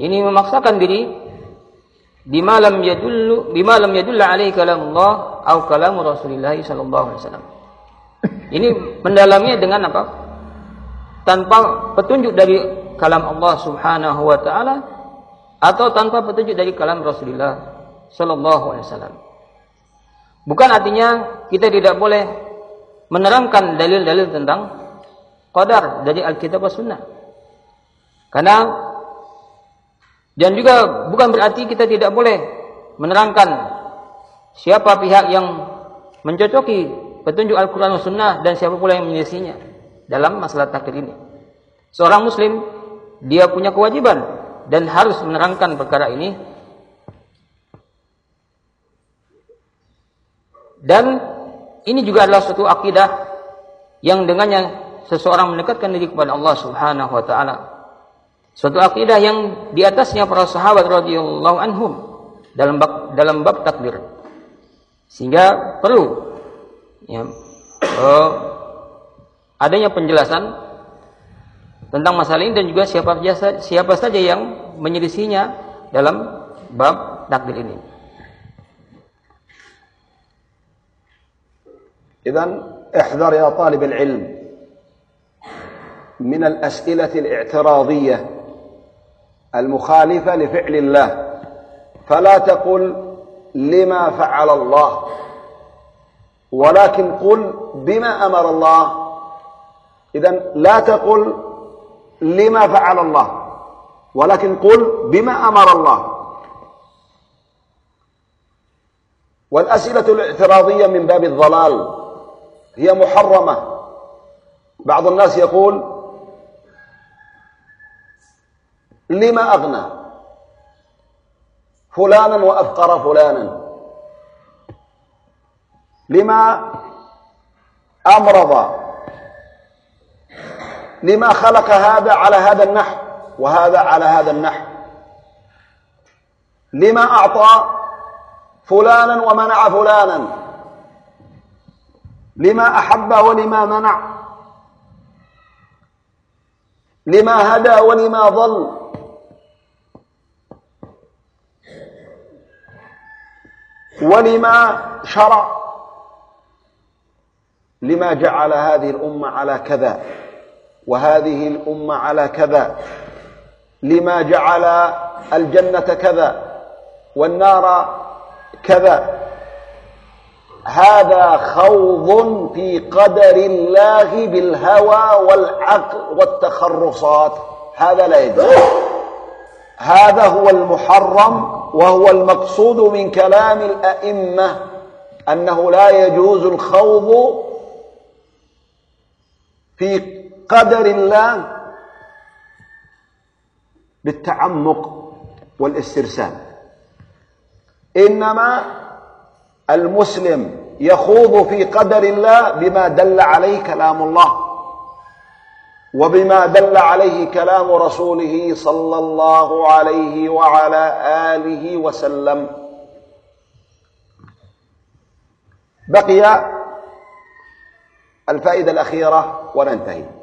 ini memaksakan diri bima lam yadullu bima lam yadulla alaihi kalamullah au kalamu Rasulillah sallallahu alaihi wasallam. Ini mendalaminya dengan apa? Tanpa petunjuk dari kalam Allah Subhanahu wa taala atau tanpa petunjuk dari kalam Rasulullah sallallahu alaihi wasallam. Bukan artinya kita tidak boleh menerangkan dalil-dalil tentang qadar dari Alkitab dan Sunnah. Karena dan juga bukan berarti kita tidak boleh menerangkan siapa pihak yang mencocoki petunjuk Al-Quran dan Sunnah dan siapa pula yang menyelisihinya dalam masalah takdir ini. Seorang Muslim dia punya kewajiban dan harus menerangkan perkara ini dan ini juga adalah suatu akidah yang dengannya seseorang mendekatkan diri kepada Allah Subhanahu wa taala Suatu akidah yang di atasnya para sahabat radhiyallahu anhum dalam bab, dalam bab takdir. Sehingga perlu ya, uh, adanya penjelasan tentang masalah ini dan juga siapa saja siapa saja yang menyelisihinya dalam bab takdir ini. إذن احذر يا طالب العلم من الأسئلة الاعتراضية المخالفة لفعل الله فلا تقل لما فعل الله ولكن قل بما أمر الله إذا لا تقل لما فعل الله. ولكن قل بما أمر الله. والأسئلة الاعتراضية من باب الضلال هي محرمة. بعض الناس يقول لما أغنى؟ فلانا وأفقر فلانا. لما أمرض؟ لما خلق هذا على هذا النحو وهذا على هذا النحو. لما أعطى فلانا ومنع فلانا. لما أحب ولما منع. لما هدى ولما ضل. ولما شرع. لما جعل هذه الأمة على كذا. وهذه الأمة على كذا. لما جعل الجنة كذا والنار كذا. هذا خوض في قدر الله بالهوى والعقل والتخرصات. هذا لا يجوز. هذا هو المحرم وهو المقصود من كلام الأئمة أنه لا يجوز الخوض في قدر الله بالتعمق والاسترسال. إنما المسلم يخوض في قدر الله بما دل عليه كلام الله وبما دل عليه كلام رسوله صلى الله عليه وعلى آله وسلم. بقي الفائدة الأخيرة وننتهي.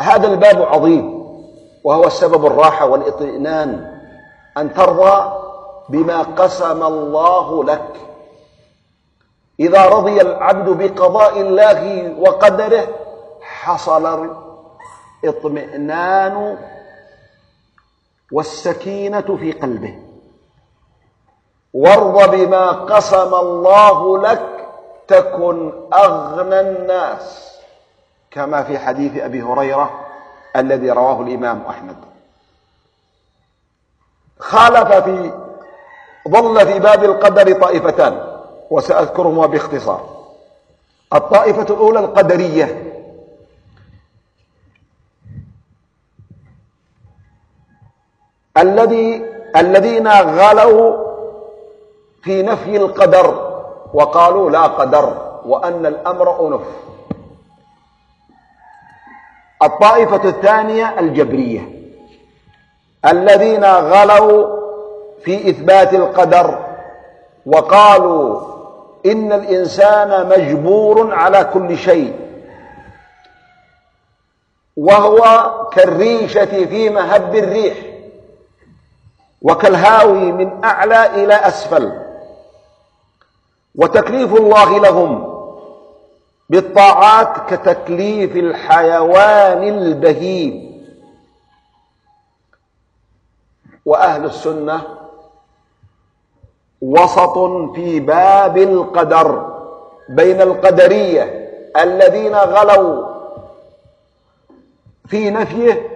هذا الباب عظيم وهو السبب الراحة والاطمئنان أن ترضى بما قسم الله لك. إذا رضي العبد بقضاء الله وقدره حصل الاطمئنان والسكينة في قلبه. وارض بما قسم الله لك تكن أغنى الناس. كما في حديث أبي هريرة الذي رواه الإمام أحمد. خالف في ظل في باب القدر طائفتان وسأذكرهما باختصار. الطائفة الأولى القدرية. الذي الذين غلوا في نفي القدر وقالوا لا قدر وأن الأمر أنف. الطائفة الثانية الجبرية الذين غلوا في إثبات القدر وقالوا إن الإنسان مجبور على كل شيء وهو كالريشة في مهب الريح وكالهاوي من أعلى إلى أسفل وتكليف الله لهم بالطاعات كتكليف الحيوان البهيم. وأهل السنة وسط في باب القدر بين القدرية الذين غلوا في نفيه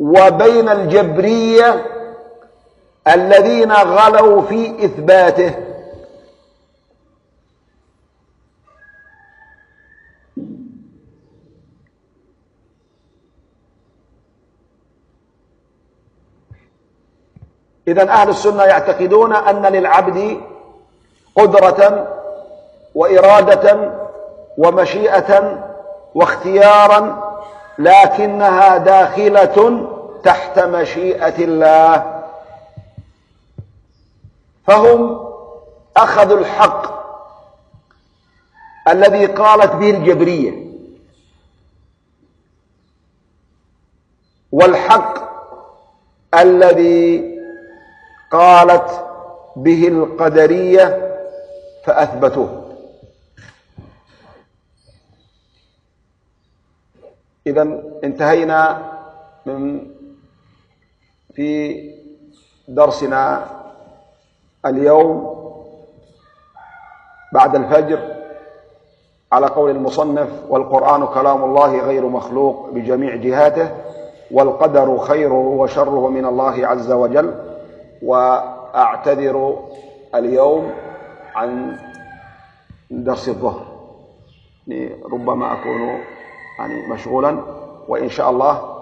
وبين الجبرية الذين غلوا في إثباته. إذا أهل السنة يعتقدون أن للعبد قدرة وإرادة ومشيئة واختيارا لكنها داخلة تحت مشيئة الله. فهم أخذوا الحق الذي قالت به الجبرية. والحق الذي قالت به القدرية فأثبتوه. إذا انتهينا من في درسنا اليوم بعد الفجر على قول المصنف والقرآن كلام الله غير مخلوق بجميع جهاته والقدر خيره وشره من الله عز وجل. وأعتذر اليوم عن درس الظهر. يعني ربما أكون يعني مشغولا وإن شاء الله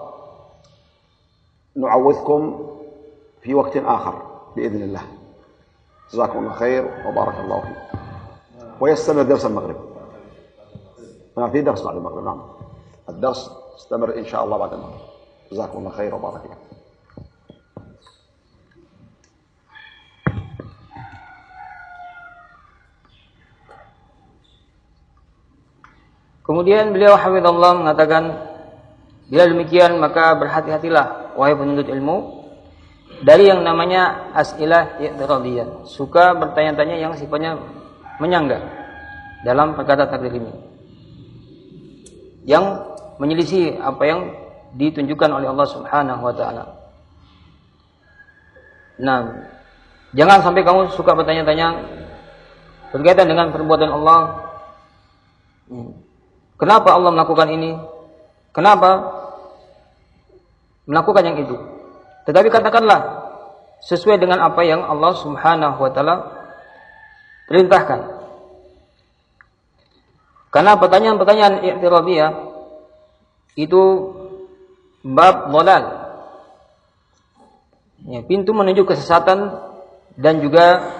نعوذكم في وقت آخر بإذن الله. جزاكم الله خير وبارك الله فيكم. ويستمر درس المغرب. ما في درس بعد المغرب نعم. الدرس يستمر إن شاء الله بعد المغرب. جزاكم الله خير وبارك الله Kemudian beliau hafizallah mengatakan, bila demikian maka berhati-hatilah wahai penuntut ilmu dari yang namanya as'ilah i'tiradiyah, suka bertanya-tanya yang sifatnya menyangga dalam perkata takdir ini. Yang menyelisih apa yang ditunjukkan oleh Allah Subhanahu wa taala. Nah, jangan sampai kamu suka bertanya-tanya berkaitan dengan perbuatan Allah. Kenapa Allah melakukan ini? Kenapa melakukan yang itu? Tetapi katakanlah sesuai dengan apa yang Allah Subhanahu wa taala perintahkan. Karena pertanyaan-pertanyaan i'tirabiyah itu bab dolal. Ya, pintu menuju kesesatan dan juga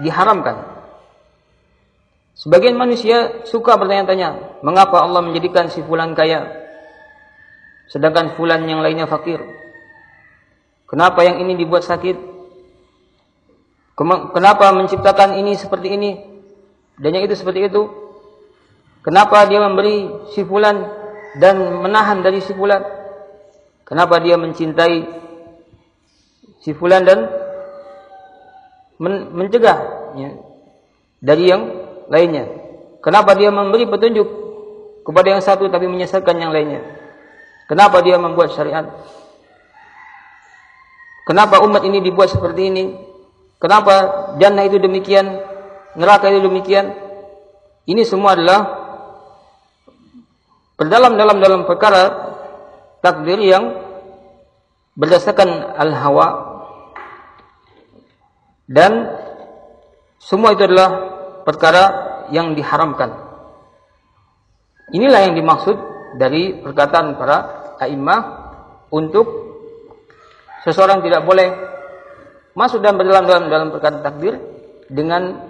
diharamkan. Sebagian manusia suka bertanya-tanya, mengapa Allah menjadikan si fulan kaya sedangkan fulan yang lainnya fakir? Kenapa yang ini dibuat sakit? Kenapa menciptakan ini seperti ini dan yang itu seperti itu? Kenapa dia memberi si fulan dan menahan dari si fulan? Kenapa dia mencintai si fulan dan men mencegah ya, dari yang lainnya. Kenapa dia memberi petunjuk kepada yang satu tapi menyesatkan yang lainnya? Kenapa dia membuat syariat? Kenapa umat ini dibuat seperti ini? Kenapa jannah itu demikian, neraka itu demikian? Ini semua adalah berdalam dalam dalam perkara takdir yang berdasarkan al-hawa dan semua itu adalah perkara yang diharamkan. Inilah yang dimaksud dari perkataan para a'immah untuk seseorang tidak boleh masuk dan berdalam dalam dalam perkara takdir dengan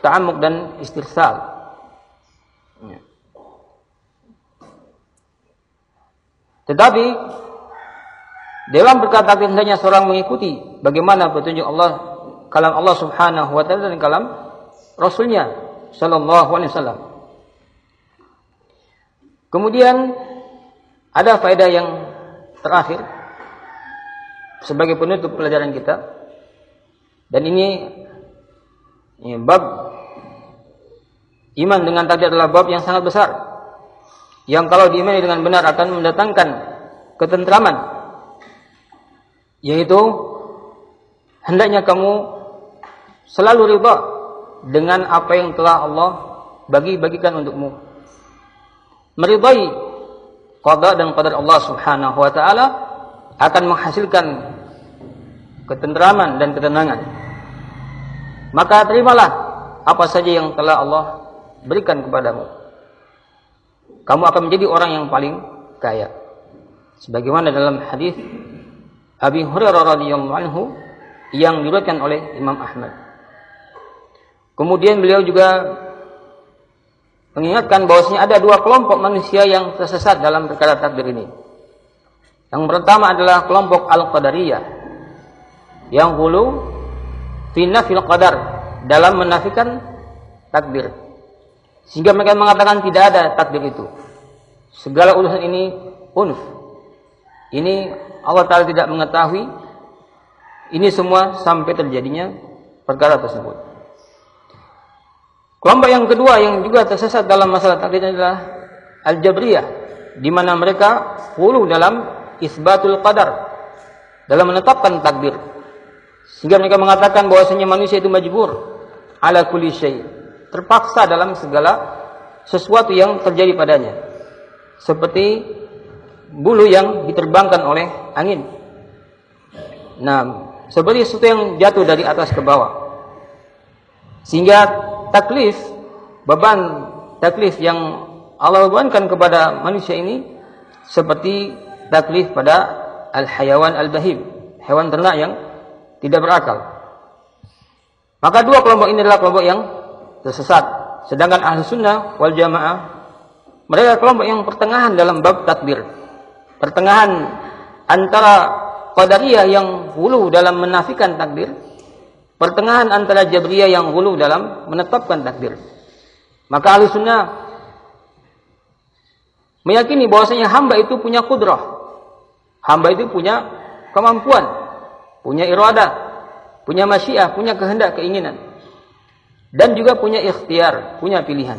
ta'amuk dan istirsal. Tetapi dalam perkara takdir hendaknya seorang mengikuti bagaimana petunjuk Allah kalam Allah Subhanahu wa taala dan kalam Rasulnya sallallahu alaihi wasallam. Kemudian ada faedah yang terakhir sebagai penutup pelajaran kita dan ini, ini bab iman dengan takdir adalah bab yang sangat besar yang kalau diimani dengan benar akan mendatangkan ketentraman yaitu hendaknya kamu selalu riba dengan apa yang telah Allah bagi-bagikan untukmu. Meridai qada dan qadar Allah Subhanahu wa taala akan menghasilkan ketentraman dan ketenangan. Maka terimalah apa saja yang telah Allah berikan kepadamu. Kamu akan menjadi orang yang paling kaya. Sebagaimana dalam hadis Abi Hurairah radhiyallahu anhu yang diriwayatkan oleh Imam Ahmad. Kemudian beliau juga mengingatkan bahwasanya ada dua kelompok manusia yang tersesat dalam perkara takdir ini. Yang pertama adalah kelompok Al-Qadariyah yang hulu fi nafil qadar dalam menafikan takdir. Sehingga mereka mengatakan tidak ada takdir itu. Segala urusan ini unf. Ini Allah Ta'ala tidak mengetahui. Ini semua sampai terjadinya perkara tersebut. Kelompok yang kedua yang juga tersesat dalam masalah takdir adalah Al-Jabriyah di mana mereka hulu dalam isbatul qadar dalam menetapkan takdir. Sehingga mereka mengatakan bahwasanya manusia itu majbur ala kulli syai, terpaksa dalam segala sesuatu yang terjadi padanya. Seperti bulu yang diterbangkan oleh angin. Nah, seperti sesuatu yang jatuh dari atas ke bawah. Sehingga taklif, beban taklif yang Allah bebankan kepada manusia ini seperti taklif pada al-hayawan al-bahim, hewan ternak yang tidak berakal. Maka dua kelompok ini adalah kelompok yang tersesat. Sedangkan ahli sunnah wal jamaah mereka kelompok yang pertengahan dalam bab takdir. Pertengahan antara qadariyah yang hulu dalam menafikan takdir pertengahan antara Jabriyah yang hulu dalam menetapkan takdir. Maka ahli sunnah meyakini bahwasanya hamba itu punya kudrah. Hamba itu punya kemampuan, punya irada, punya masyiah, punya kehendak, keinginan. Dan juga punya ikhtiar, punya pilihan.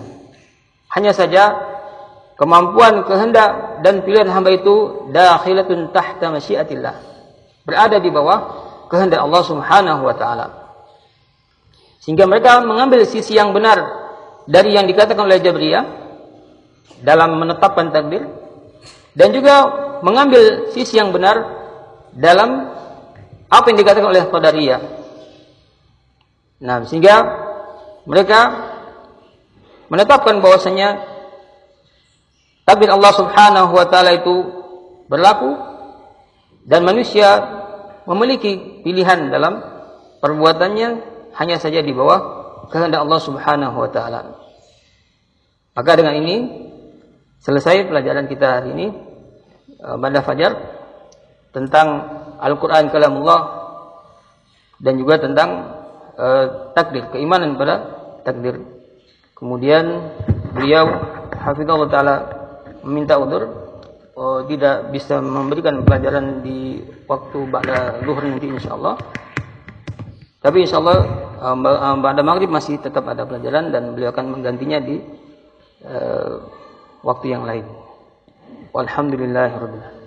Hanya saja kemampuan, kehendak dan pilihan hamba itu dakhilatun tahta masyiatillah. Berada di bawah kehendak Allah Subhanahu wa taala. Sehingga mereka mengambil sisi yang benar dari yang dikatakan oleh Jabriyah dalam menetapkan takdir dan juga mengambil sisi yang benar dalam apa yang dikatakan oleh Qadariyah. Nah, sehingga mereka menetapkan bahwasanya takdir Allah Subhanahu wa taala itu berlaku dan manusia memiliki pilihan dalam perbuatannya hanya saja di bawah kehendak Allah Subhanahu wa taala. Maka dengan ini selesai pelajaran kita hari ini pada fajar tentang Al-Quran kalamullah dan juga tentang uh, takdir, keimanan pada takdir. Kemudian beliau hafizallahu taala meminta udur uh, tidak bisa memberikan pelajaran di waktu pada zuhur nanti insyaallah. Tapi insyaallah uh, pada maghrib masih tetap ada pelajaran dan beliau akan menggantinya di uh, waktu yang lain. Walhamdulillahirabbil